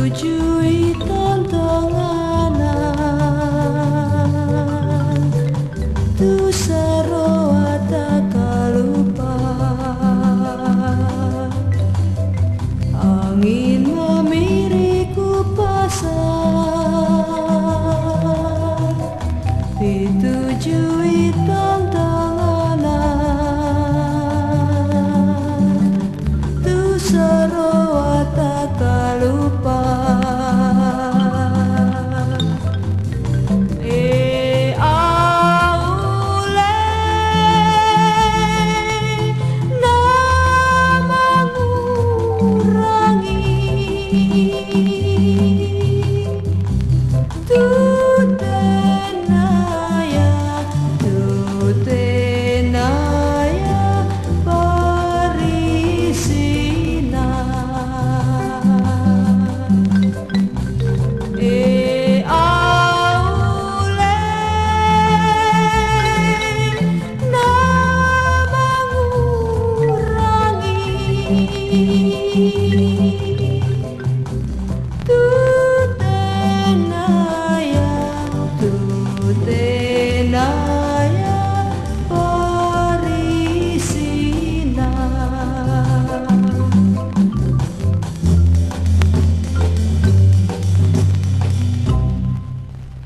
Tujui tontonganan Tu saroa takalupa Angin memiriku pasang. Ditujui tontonganan Tu saroa